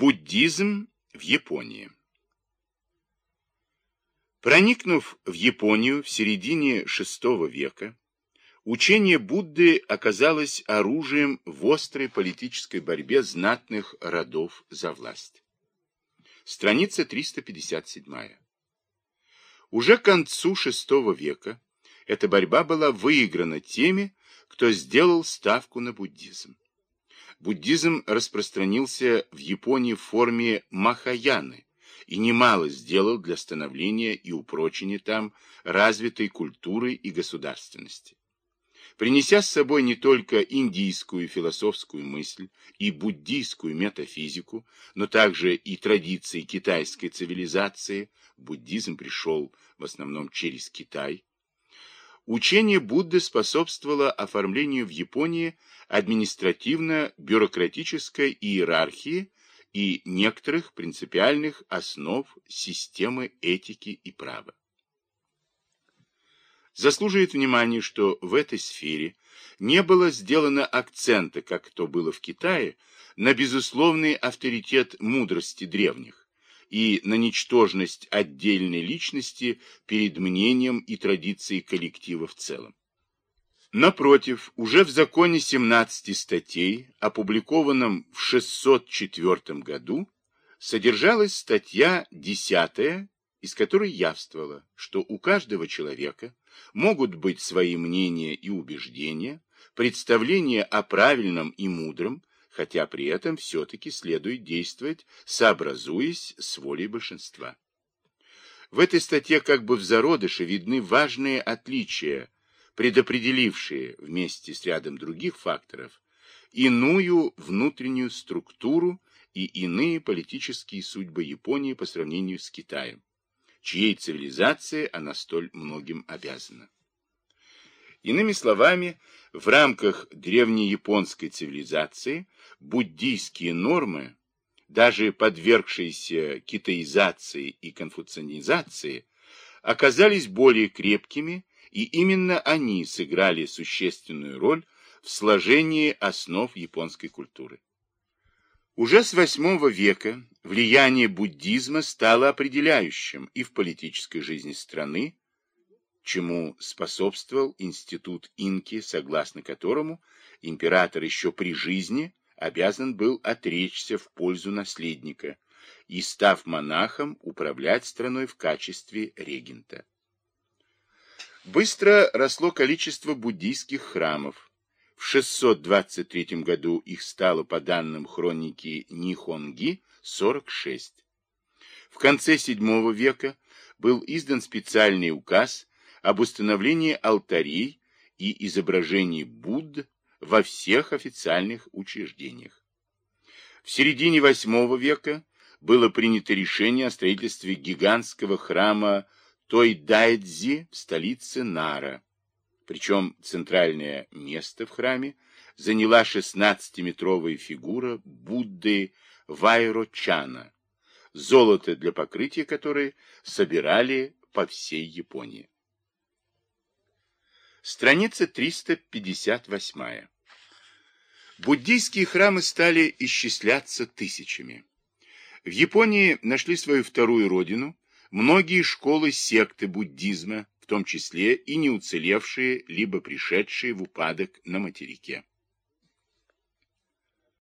Буддизм в Японии Проникнув в Японию в середине VI века, учение Будды оказалось оружием в острой политической борьбе знатных родов за власть. Страница 357. Уже к концу VI века эта борьба была выиграна теми, кто сделал ставку на буддизм. Буддизм распространился в Японии в форме махаяны и немало сделал для становления и упрочения там развитой культуры и государственности. Принеся с собой не только индийскую философскую мысль и буддийскую метафизику, но также и традиции китайской цивилизации, буддизм пришел в основном через Китай, Учение Будды способствовало оформлению в Японии административно-бюрократической иерархии и некоторых принципиальных основ системы этики и права. Заслуживает внимания, что в этой сфере не было сделано акцента, как то было в Китае, на безусловный авторитет мудрости древних, и на ничтожность отдельной личности перед мнением и традицией коллектива в целом. Напротив, уже в законе 17 статей, опубликованном в 604 году, содержалась статья 10, из которой явствовало, что у каждого человека могут быть свои мнения и убеждения, представления о правильном и мудром, хотя при этом все-таки следует действовать, сообразуясь с волей большинства. В этой статье как бы в зародыше видны важные отличия, предопределившие вместе с рядом других факторов иную внутреннюю структуру и иные политические судьбы Японии по сравнению с Китаем, чьей цивилизации она столь многим обязана. Иными словами, в рамках древнеяпонской цивилизации буддийские нормы, даже подвергшиеся китаизации и конфуцианизации, оказались более крепкими, и именно они сыграли существенную роль в сложении основ японской культуры. Уже с VIII века влияние буддизма стало определяющим и в политической жизни страны, чему способствовал институт инки, согласно которому император еще при жизни обязан был отречься в пользу наследника и, став монахом, управлять страной в качестве регента. Быстро росло количество буддийских храмов. В 623 году их стало, по данным хроники Нихонги, 46. В конце VII века был издан специальный указ об установлении алтарей и изображений Будд во всех официальных учреждениях. В середине VIII века было принято решение о строительстве гигантского храма Тойдайдзи в столице Нара. Причем центральное место в храме заняла 16-метровая фигура Будды Вайрочана, золото для покрытия которой собирали по всей Японии. Страница 358. Буддийские храмы стали исчисляться тысячами. В Японии нашли свою вторую родину многие школы секты буддизма, в том числе и не уцелевшие, либо пришедшие в упадок на материке.